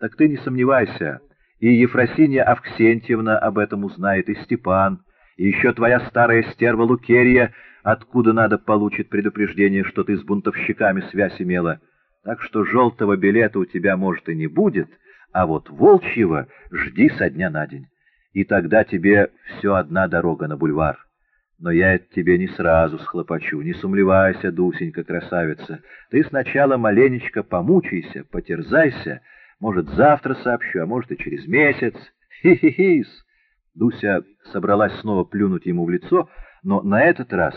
Так ты не сомневайся, и Ефросинья Авксентьевна об этом узнает, и Степан, и еще твоя старая стерва Лукерья, откуда надо получит предупреждение, что ты с бунтовщиками связь имела. Так что желтого билета у тебя, может, и не будет, а вот волчьего жди со дня на день. И тогда тебе все одна дорога на бульвар. Но я это тебе не сразу схлопочу, не сумлевайся, Дусенька, красавица. Ты сначала маленечко помучайся, потерзайся, может, завтра сообщу, а может, и через месяц. Хи-хи-хис! Дуся собралась снова плюнуть ему в лицо, но на этот раз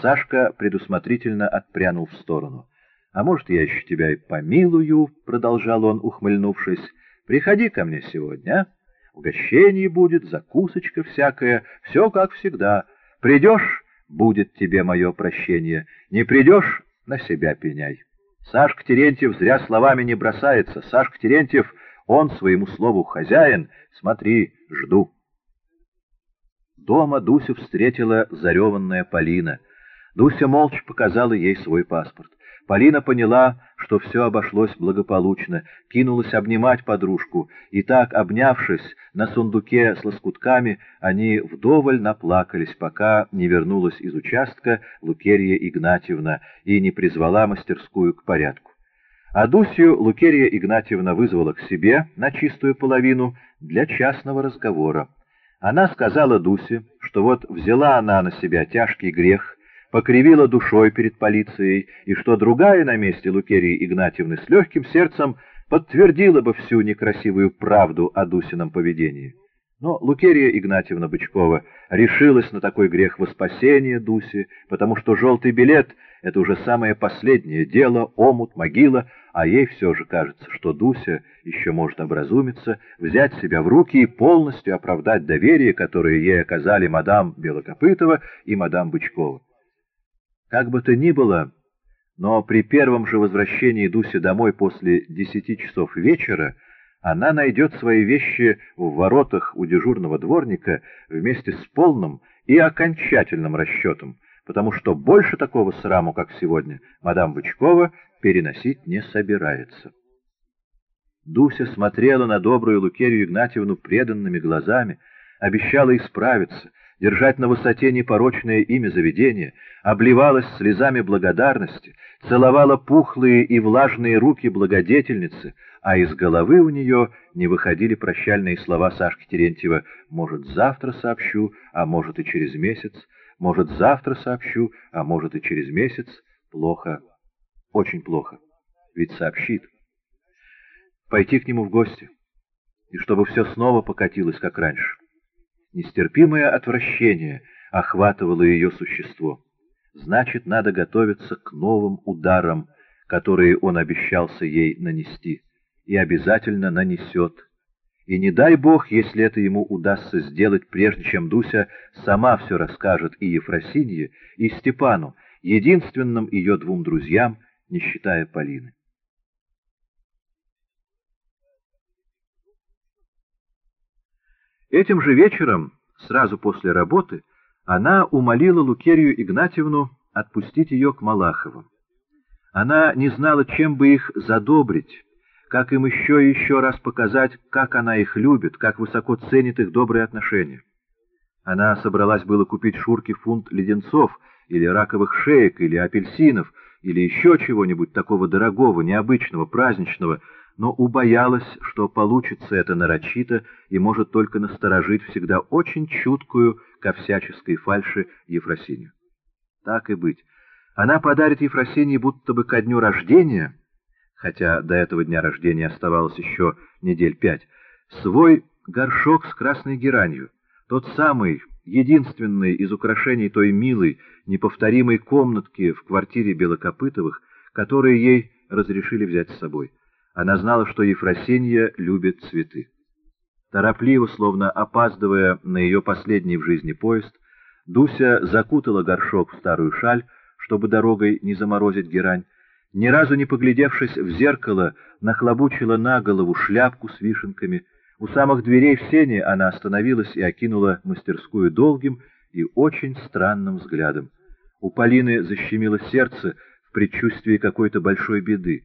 Сашка предусмотрительно отпрянул в сторону. «А может, я еще тебя и помилую?» — продолжал он, ухмыльнувшись. «Приходи ко мне сегодня, а? Угощение будет, закусочка всякая, все как всегда». Придешь — будет тебе мое прощение, не придешь — на себя пеняй. Сашка Терентьев зря словами не бросается. Сашка Терентьев, он своему слову хозяин. Смотри, жду. Дома Дусю встретила зареванная Полина. Дуся молча показала ей свой паспорт. Полина поняла, что все обошлось благополучно, кинулась обнимать подружку, и так, обнявшись на сундуке с лоскутками, они вдоволь наплакались, пока не вернулась из участка Лукерья Игнатьевна и не призвала мастерскую к порядку. А Дусю Лукерья Игнатьевна вызвала к себе на чистую половину для частного разговора. Она сказала Дусе, что вот взяла она на себя тяжкий грех — покривила душой перед полицией, и что другая на месте Лукерии Игнатьевны с легким сердцем подтвердила бы всю некрасивую правду о Дусином поведении. Но Лукерия Игнатьевна Бычкова решилась на такой грех во спасение Дуси, потому что желтый билет — это уже самое последнее дело, омут, могила, а ей все же кажется, что Дуся еще может образумиться, взять себя в руки и полностью оправдать доверие, которое ей оказали мадам Белокопытова и мадам Бычкова. Как бы то ни было, но при первом же возвращении Дуси домой после десяти часов вечера она найдет свои вещи в воротах у дежурного дворника вместе с полным и окончательным расчетом, потому что больше такого сраму, как сегодня, мадам Бычкова переносить не собирается. Дуся смотрела на добрую Лукерию Игнатьевну преданными глазами, обещала исправиться — держать на высоте непорочное имя заведения, обливалась слезами благодарности, целовала пухлые и влажные руки благодетельницы, а из головы у нее не выходили прощальные слова Сашки Терентьева «Может, завтра сообщу, а может и через месяц, может, завтра сообщу, а может и через месяц. Плохо, очень плохо, ведь сообщит. Пойти к нему в гости, и чтобы все снова покатилось, как раньше». Нестерпимое отвращение охватывало ее существо. Значит, надо готовиться к новым ударам, которые он обещался ей нанести, и обязательно нанесет. И не дай бог, если это ему удастся сделать, прежде чем Дуся сама все расскажет и Ефросинье, и Степану, единственным ее двум друзьям, не считая Полины. Этим же вечером, сразу после работы, она умолила Лукерию Игнатьевну отпустить ее к Малаховым. Она не знала, чем бы их задобрить, как им еще и еще раз показать, как она их любит, как высоко ценит их добрые отношения. Она собралась было купить Шурке фунт леденцов, или раковых шеек, или апельсинов, или еще чего-нибудь такого дорогого, необычного, праздничного, но убоялась, что получится это нарочито и может только насторожить всегда очень чуткую ко всяческой фальши Ефросинью. Так и быть. Она подарит Ефросинии будто бы ко дню рождения, хотя до этого дня рождения оставалось еще недель пять, свой горшок с красной геранью, тот самый, единственный из украшений той милой, неповторимой комнатки в квартире Белокопытовых, которые ей разрешили взять с собой. Она знала, что Ефросинья любит цветы. Торопливо, словно опаздывая на ее последний в жизни поезд, Дуся закутала горшок в старую шаль, чтобы дорогой не заморозить герань, ни разу не поглядевшись в зеркало, нахлобучила на голову шляпку с вишенками. У самых дверей в сене она остановилась и окинула мастерскую долгим и очень странным взглядом. У Полины защемило сердце в предчувствии какой-то большой беды.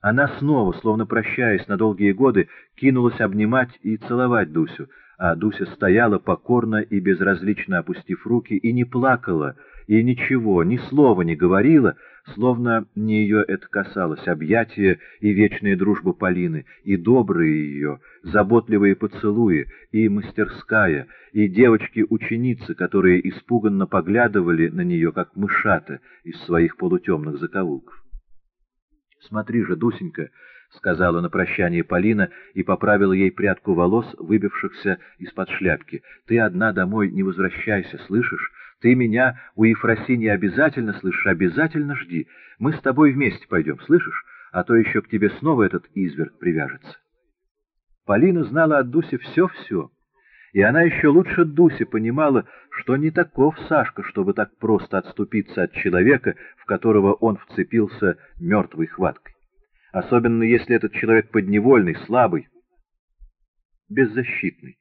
Она снова, словно прощаясь на долгие годы, кинулась обнимать и целовать Дусю, а Дуся стояла покорно и безразлично опустив руки и не плакала, и ничего, ни слова не говорила, словно не ее это касалось, объятия и вечная дружба Полины, и добрые ее, заботливые поцелуи, и мастерская, и девочки-ученицы, которые испуганно поглядывали на нее, как мышата из своих полутемных закоулков. «Смотри же, Дусенька!» — сказала на прощание Полина и поправила ей прядку волос, выбившихся из-под шляпки. «Ты одна домой не возвращайся, слышишь? Ты меня у Ефросиньи обязательно, слышишь, обязательно жди. Мы с тобой вместе пойдем, слышишь? А то еще к тебе снова этот изверг привяжется». Полина знала от Дуси все-все. И она еще лучше Дуси понимала, что не таков Сашка, чтобы так просто отступиться от человека, в которого он вцепился мертвой хваткой. Особенно если этот человек подневольный, слабый, беззащитный.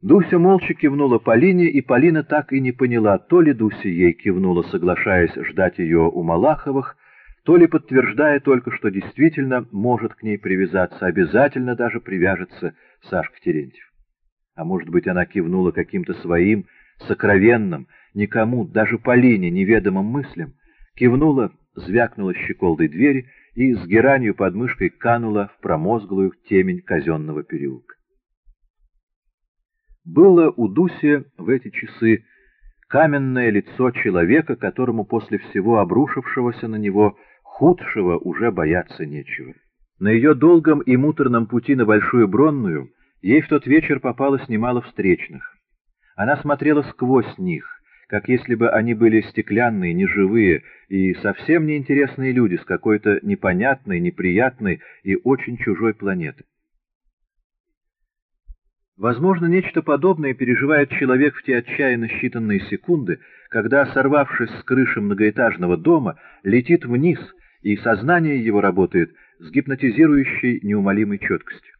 Дуся молча кивнула Полине, и Полина так и не поняла, то ли Дуся ей кивнула, соглашаясь ждать ее у Малаховых, то ли подтверждая только, что действительно может к ней привязаться, обязательно даже привяжется Сашка Терентьев. А может быть, она кивнула каким-то своим, сокровенным, никому, даже Полине, неведомым мыслям, кивнула, звякнула щеколдой двери и с геранью под мышкой канула в промозглую темень казенного переулка. Было у Дуси в эти часы каменное лицо человека, которому после всего обрушившегося на него худшего уже бояться нечего. На ее долгом и муторном пути на Большую Бронную Ей в тот вечер попалось немало встречных. Она смотрела сквозь них, как если бы они были стеклянные, неживые и совсем неинтересные люди с какой-то непонятной, неприятной и очень чужой планеты. Возможно, нечто подобное переживает человек в те отчаянно считанные секунды, когда, сорвавшись с крыши многоэтажного дома, летит вниз, и сознание его работает с гипнотизирующей неумолимой четкостью.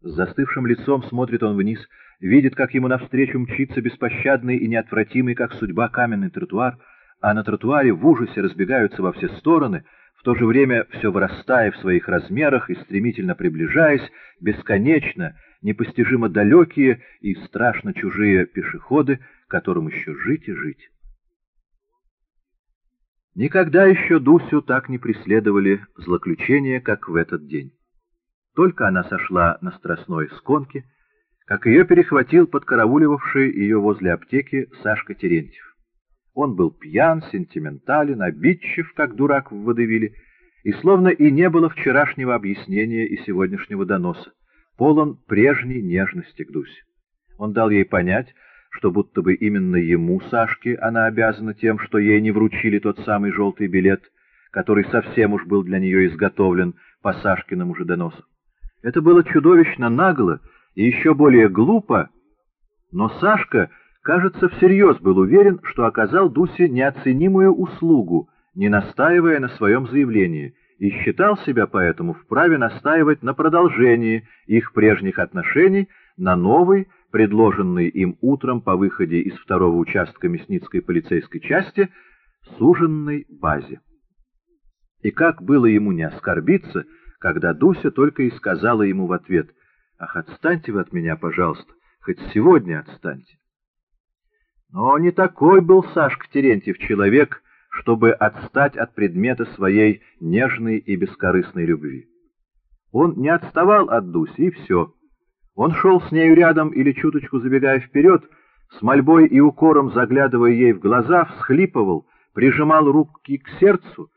С застывшим лицом смотрит он вниз, видит, как ему навстречу мчится беспощадный и неотвратимый, как судьба, каменный тротуар, а на тротуаре в ужасе разбегаются во все стороны, в то же время все вырастая в своих размерах и стремительно приближаясь, бесконечно, непостижимо далекие и страшно чужие пешеходы, которым еще жить и жить. Никогда еще Дусю так не преследовали злоключения, как в этот день. Только она сошла на страстной сконке, как ее перехватил подкарауливавший ее возле аптеки Сашка Терентьев. Он был пьян, сентиментален, обидчив, как дурак в водевиле, и словно и не было вчерашнего объяснения и сегодняшнего доноса, полон прежней нежности к Дусе. Он дал ей понять, что будто бы именно ему, Сашке, она обязана тем, что ей не вручили тот самый желтый билет, который совсем уж был для нее изготовлен по Сашкиному же доносу. Это было чудовищно нагло и еще более глупо, но Сашка, кажется, всерьез был уверен, что оказал Дусе неоценимую услугу, не настаивая на своем заявлении, и считал себя поэтому вправе настаивать на продолжении их прежних отношений на новой, предложенной им утром по выходе из второго участка Мясницкой полицейской части, суженной базе. И как было ему не оскорбиться, когда Дуся только и сказала ему в ответ, «Ах, отстаньте вы от меня, пожалуйста, хоть сегодня отстаньте». Но не такой был Сашка Терентьев человек, чтобы отстать от предмета своей нежной и бескорыстной любви. Он не отставал от Дуси, и все. Он шел с нею рядом или чуточку забегая вперед, с мольбой и укором заглядывая ей в глаза, всхлипывал, прижимал руки к сердцу,